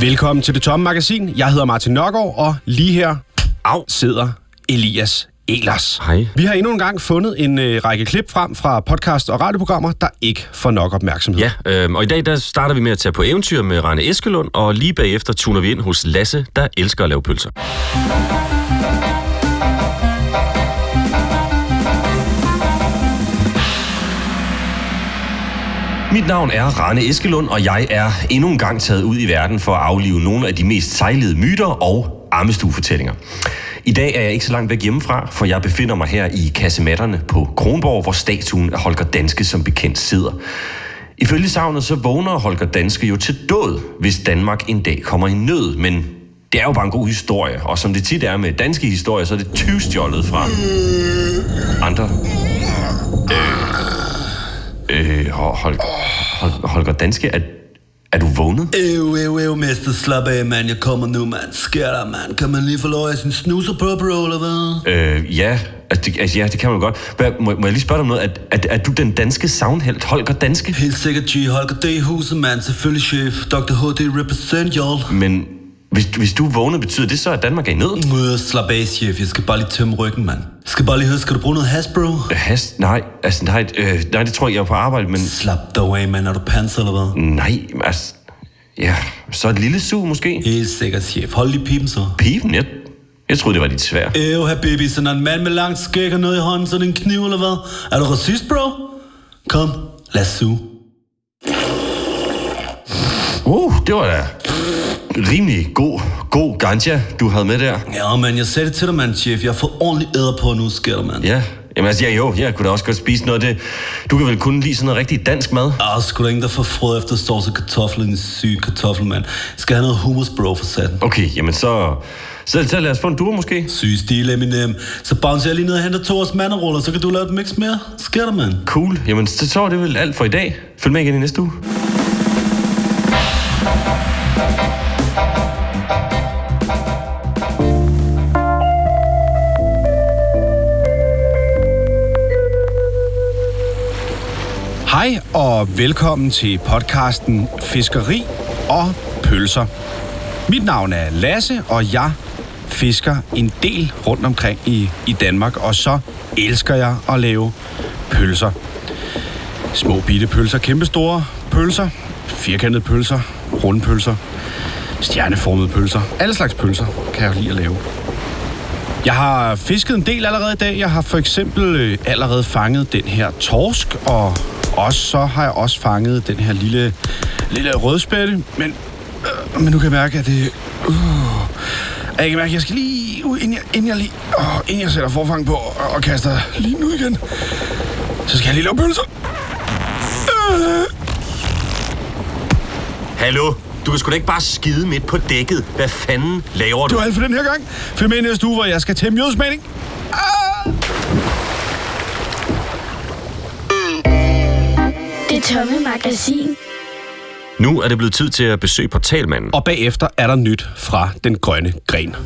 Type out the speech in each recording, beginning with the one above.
Velkommen til Det Tomme Magasin. Jeg hedder Martin Nørgaard, og lige her Au. sidder Elias Elers. Hej. Vi har endnu en gang fundet en øh, række klip frem fra podcast og radioprogrammer, der ikke får nok opmærksomhed. Ja, øh, og i dag der starter vi med at tage på eventyr med Rane Eskelund, og lige bagefter tuner vi ind hos Lasse, der elsker at lave pølser. Mit navn er Rane Eskelund, og jeg er endnu en gang taget ud i verden for at aflive nogle af de mest sejlede myter og armestuefortællinger. I dag er jeg ikke så langt væk hjemmefra, for jeg befinder mig her i kasematterne på Kronborg, hvor statuen af Holger Danske som bekendt sidder. Ifølge savnet så vågner Holger Danske jo til død, hvis Danmark en dag kommer i nød, men det er jo bare en god historie, og som det tit er med danske historier, så er det tyvstjålet fra andre. Øh, Hol- Holger, Hol- Holger Danske, er, er du vågnet? Ew, ew, ew, mister, slap af, mand. Jeg kommer nu, mand. Sker der, mand? Kan man lige få lov af sin snuser på, bro, eller hvad? Øh, ja, altså, det, altså, ja, det kan man godt. Hvad, må, må jeg lige spørge dig om noget? Er, er, er du den danske savnhelt, Holger Danske? Helt sikkert, G. Holger D. huset, mand. Selvfølgelig, chef. Dr. HD represent, y'all. Men hvis, hvis du vågner, betyder det så, at Danmark er i nød? Øh, slap af, chef. Jeg skal bare lige tømme ryggen, mand. Jeg skal bare lige høre, skal du bruge noget has, bro? Has? Nej, altså, nej, øh, nej, det tror jeg, jeg er på arbejde, men Slap dog af, mand. Er du panser, eller hvad? nej, altså, ja, så et lille sug måske. Helt sikkert, chef. Hold lige pipen, så. Pipen, jeg, jeg troede, det var dit svær. Ew, her baby. Sådan er en mand med langt skæg og noget i hånden, sådan en kniv, eller hvad? Er du racist, bro? Kom, lad os suge. Uh, det var da rimelig god, god ganja, du havde med der. Ja, mand. Jeg sagde det til dig, mand, chef. Jeg fået ordentlig æder på nu, sker der, mand. Ja, jamen altså, ja, jo, jeg kunne da også godt spise noget af det. Du kan vel kun lide sådan noget rigtig dansk mad? Ah, sgu da ingen, der får frød efter sovs og kartofler, en syg kartoffel, mand. Skal have noget hummus, bro, for satan. Okay, jamen så... Så, så lad os få en duer måske. Syg stil, Eminem. Så bouncer jeg lige ned og henter to års manderuller, så kan du lave et mix mere. Sker der, mand? Cool. Jamen, så, så var det vel alt for i dag. Følg med igen i næste uge. Hej og velkommen til podcasten Fiskeri og Pølser. Mit navn er Lasse, og jeg fisker en del rundt omkring i, i Danmark, og så elsker jeg at lave pølser. Små bitte pølser, kæmpestore pølser, firkantede pølser, runde pølser, stjerneformede pølser. Alle slags pølser kan jeg lide at lave. Jeg har fisket en del allerede i dag. Jeg har for eksempel øh, allerede fanget den her torsk, og også så har jeg også fanget den her lille, lille rødspætte. Men, øh, men nu kan jeg mærke, at det... Uh, jeg kan mærke, at jeg skal lige ud, inden jeg, inden jeg, lige, uh, inden jeg sætter forfang på og, og kaster lige nu igen. Så skal jeg lige lave pølser. Øh. Hallo? Du kan sgu da ikke bare skide midt på dækket. Hvad fanden laver Det du? var alt for den her gang. Følg med næste uge, hvor jeg skal til mjødsmænding. Det tomme magasin. Nu er det blevet tid til at besøge portalmanden. Og bagefter er der nyt fra den grønne gren.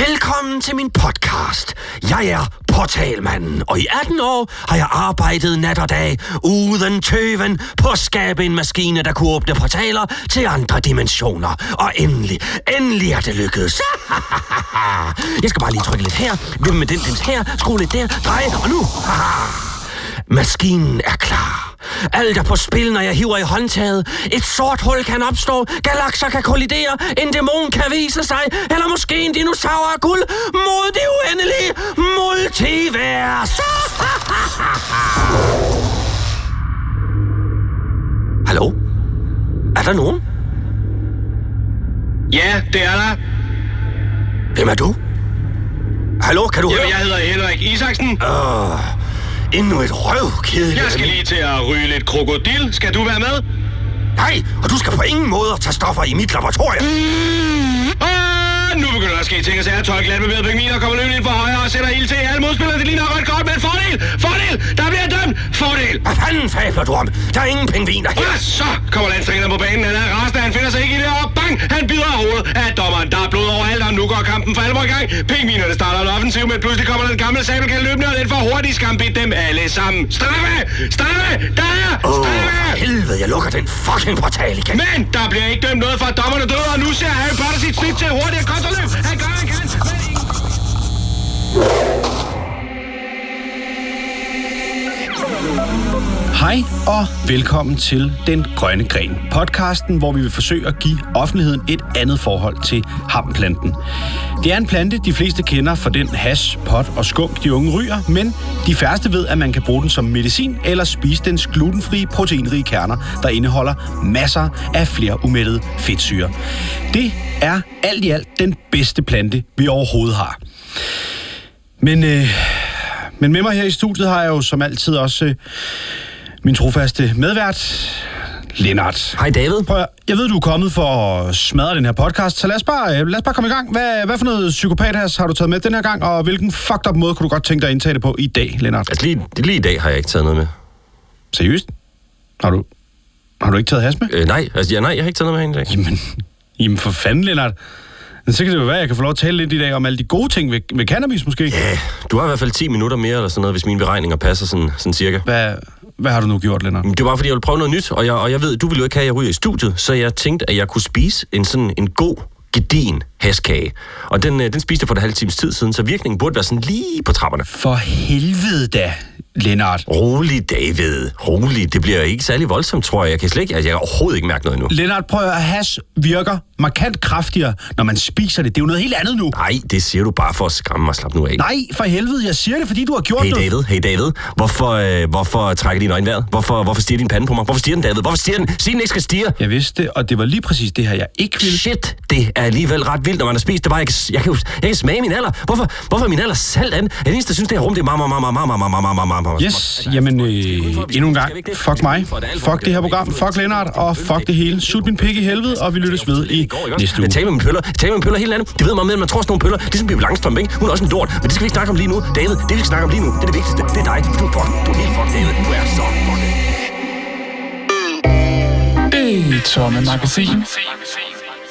Velkommen til min podcast. Jeg er Portalmanden, og i 18 år har jeg arbejdet nat og dag uden tøven på at skabe en maskine, der kunne åbne portaler til andre dimensioner. Og endelig, endelig er det lykkedes. jeg skal bare lige trykke lidt her, vippe med den pins her, skrue lidt der, dreje, og nu... Maskinen er klar. Alt er på spil, når jeg hiver i håndtaget. Et sort hul kan opstå, galakser kan kollidere, en dæmon kan vise sig, eller måske en dinosaur af guld mod det uendelige multivers. Hallo? Er der nogen? Ja, det er der. Hvem er du? Hallo, kan du Jo, høre? jeg hedder Henrik Isaksen. Endnu et røvkedeligt... Jeg skal lige til at ryge lidt krokodil. Skal du være med? Nej, og du skal på ingen måde tage stoffer i mit laboratorium. Åh, Nu begynder der at ske ting og sager. 12 glatbevægede pingviner kommer løbende ind for højre og sætter ild til alle modspillere. Det ligner rødt kort, men fordel! Fordel! Der bliver dømt! Fordel! Hvad fanden fabler du om? Der er ingen pingviner her. Og så kommer landstræneren på banen. Han er rasende. Han finder sig ikke i det. Og bang! Han bider hovedet af dommeren. Der er blod overalt, og nu går kampen for alvor i gang. Pingvinerne starter en offensiv, men pludselig kommer der en gammel sabelkald løbende, og den får hurtigt skambit dem alle sammen. Straffe! Straffe! Der er straffe! for helvede, jeg lukker den fucking portal igen. Men der bliver ikke dømt noget for, at dommerne døde, og nu ser Harry Potter sit snit til hurtigere han gør, han kan, men Hej og velkommen til Den Grønne Gren, podcasten, hvor vi vil forsøge at give offentligheden et andet forhold til hamplanten. Det er en plante, de fleste kender for den hash, pot og skunk, de unge ryger, men de færreste ved, at man kan bruge den som medicin eller spise dens glutenfrie, proteinrige kerner, der indeholder masser af flere umættede fedtsyre. Det er alt i alt den bedste plante, vi overhovedet har. Men, øh, men med mig her i studiet har jeg jo som altid også øh, min trofaste medvært, Lennart. Hej David. Prøv jeg ved, du er kommet for at smadre den her podcast, så lad os bare, øh, lad os bare komme i gang. Hvad, hvad for noget psykopat har du taget med den her gang, og hvilken fucked up måde kunne du godt tænke dig at indtage det på i dag, Lennart? Altså lige, lige i dag har jeg ikke taget noget med. Seriøst? Har du, har du ikke taget has med? Øh, nej, altså ja, nej, jeg har ikke taget noget med i dag. Jamen, jamen for fanden, Lennart. Men så kan det jo være, at jeg kan få lov at tale lidt i dag om alle de gode ting ved, ved cannabis, måske. Ja, du har i hvert fald 10 minutter mere eller sådan noget, hvis mine beregninger passer sådan, sådan cirka. Hvad, hvad har du nu gjort, Lennart? Det var fordi, jeg ville prøve noget nyt, og jeg, og jeg ved, du ville jo ikke have, at jeg ryger i studiet, så jeg tænkte, at jeg kunne spise en sådan en god, gedin haskage. Og den, øh, den spiste jeg for en halv times tid siden, så virkningen burde være sådan lige på trapperne. For helvede da, Lennart. Rolig, David. Rolig. Det bliver ikke særlig voldsomt, tror jeg. Jeg kan slet ikke, altså, jeg kan overhovedet ikke mærke noget endnu. Lennart, prøv at hash virker markant kraftigere, når man spiser det. Det er jo noget helt andet nu. Nej, det siger du bare for at skræmme mig. Slap nu af. Nej, for helvede, jeg siger det, fordi du har gjort Hey det. David, hey David, hvorfor, øh, hvorfor trækker dine øjne vejret? Hvorfor, hvorfor stiger din pande på mig? Hvorfor stiger den, David? Hvorfor stiger den? Sig den ikke skal stige. Jeg vidste det, og det var lige præcis det her, jeg ikke ville. Shit, det er alligevel ret vildt, når man har spist det bare. Jeg kan, jeg kan, jeg kan smage min alder. Hvorfor, hvorfor er min alder salt an? Jeg er eneste, der synes, det her rum, det er meget, meget, meget, meget, meget, meget, meget, meget, meget, meget, Yes, jamen øh, endnu en gang. Fuck mig. Fuck det her program. Fuck Lennart, og fuck det hele. Sut min pik i helvede, og vi lyttes ved i næste uge. Jeg taler med mine pøller. Jeg taler med mine pøller helt andet. Det ved meget mere, end man tror sådan nogle pøller. Det er som Bibi Langstrøm, ikke? Hun er også en lort. Men det skal vi ikke snakke om lige nu. David, det vi skal snakke om lige nu, det er det vigtigste. Det er dig. Du er fuck. Du er helt fuck, David. Du er så fucking. Det tomme magasin.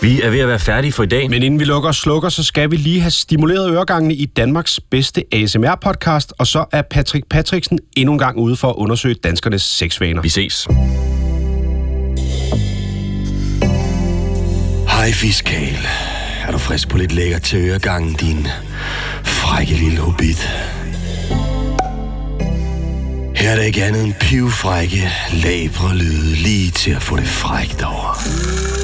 Vi er ved at være færdige for i dag. Men inden vi lukker og slukker, så skal vi lige have stimuleret øregangene i Danmarks bedste ASMR-podcast, og så er Patrick Patricksen endnu en gang ude for at undersøge danskernes sexvaner. Vi ses. Hej fiskal. Er du frisk på lidt lækker til øregangen, din frække lille hobbit? Her er der ikke andet end pivfrække, labre lyde lige til at få det frækt over.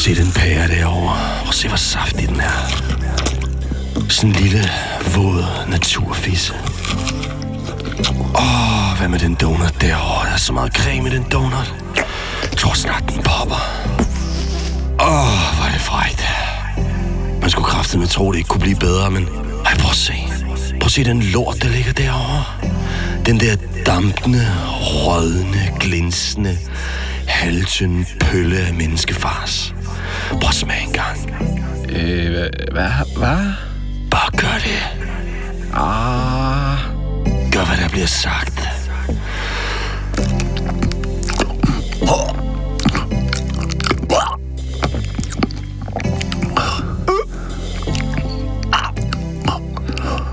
At se den pære derovre. Og se, hvor saftig den er. Sådan en lille, våd naturfisse. Åh, hvad med den donut derovre? Der er så meget creme i den donut. Jeg tror snart, den popper. Åh, hvor er det frægt. Man skulle kraftedeme tro, det ikke kunne blive bedre, men... Ej, prøv at se. Prøv at se den lort, der ligger derovre. Den der dampende, rødne, glinsende, halvtynde pølle af menneskefars. Prøv at smage en gang. Øh, hvad? Hvad? Bare gør det. Ah... Gør, hvad der bliver sagt.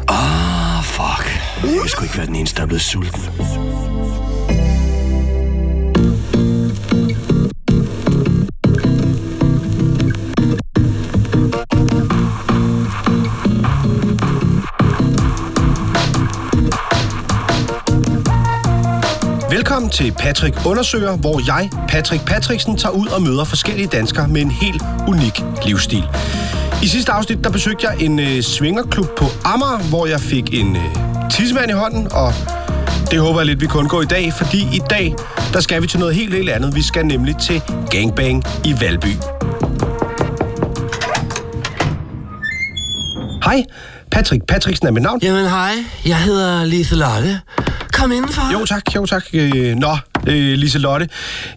Ah, fuck. Jeg sgu ikke være den eneste, der er blevet sulten. Velkommen til Patrick Undersøger, hvor jeg, Patrick Patricksen, tager ud og møder forskellige danskere med en helt unik livsstil. I sidste afsnit, der besøgte jeg en øh, svingerklub på Amager, hvor jeg fik en øh, tissemand i hånden, og det håber jeg lidt, vi kun går i dag, fordi i dag, der skal vi til noget helt, helt andet. Vi skal nemlig til gangbang i Valby. Hej, Patrick Patricksen er mit navn. Jamen hej, jeg hedder Lise Lotte. Kom indenfor. Jo tak, jo tak. Øh, Nå, øh, Liselotte.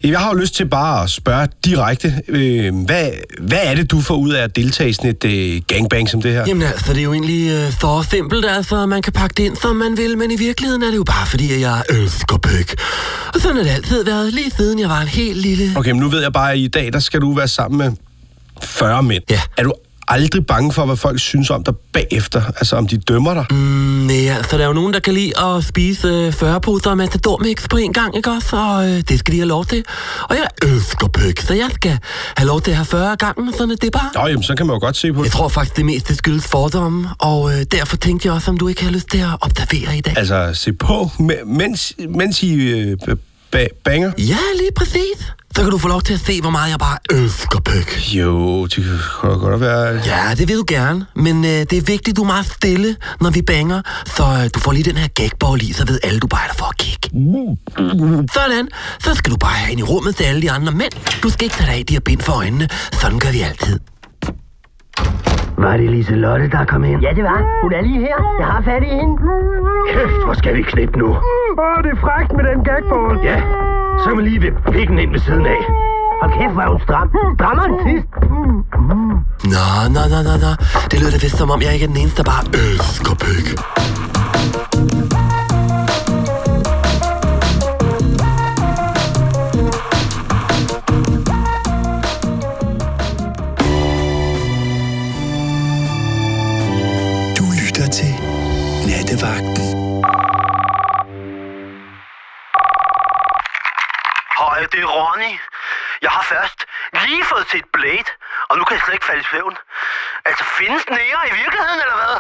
Jeg har jo lyst til bare at spørge direkte, øh, hvad, hvad er det, du får ud af at deltage i sådan et øh, gangbang som det her? Jamen altså, det er jo egentlig øh, så simpelt, altså. Man kan pakke det ind, som man vil, men i virkeligheden er det jo bare fordi, at jeg elsker pæk. Og sådan har det altid været, lige siden jeg var en helt lille... Okay, men nu ved jeg bare, at i dag, der skal du være sammen med 40 mænd. Ja. Er du aldrig bange for, hvad folk synes om dig bagefter? Altså, om de dømmer dig? Mm, nej, altså, der er jo nogen, der kan lide at spise øh, 40 poser matadormix på en gang, ikke også? Og øh, det skal de have lov til. Og jeg elsker pæk, så jeg skal have lov til at have 40 gangen, sådan det er bare... Nå, jamen, så kan man jo godt se på det. Jeg tror faktisk, det meste skyldes fordomme, og øh, derfor tænkte jeg også, om du ikke har lyst til at observere i dag. Altså, se på, me- mens, mens I øh, ba- banger. Ja, lige præcis. Så kan du få lov til at se, hvor meget jeg bare elsker pæk. Jo, det kan godt være... Ja, det vil du gerne, men øh, det er vigtigt, du er meget stille, når vi banger, så øh, du får lige den her gagball i, så ved alle, du bare er der for at kigge. Sådan, så skal du bare have ind i rummet til alle de andre mænd. Du skal ikke tage dig af de her bind for øjnene. Sådan gør vi altid. Var det Lise Lotte, der kom ind? Ja, det var. Hun er lige her. Jeg har fat i hende. Kæft, hvor skal vi knippe nu? Åh, det er frækt med den gagball. Ja, så kan man lige ved pikken ind ved siden af. Hold kæft, hvor er hun stram. Strammer en sidst. Nå, nå, nå, nå, nå. Det lyder da vist som om, jeg ikke er den eneste, der bare elsker pæk. Set Blade, og nu kan jeg slet ikke falde i søvn. Altså, findes nære i virkeligheden, eller hvad?